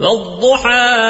والضحى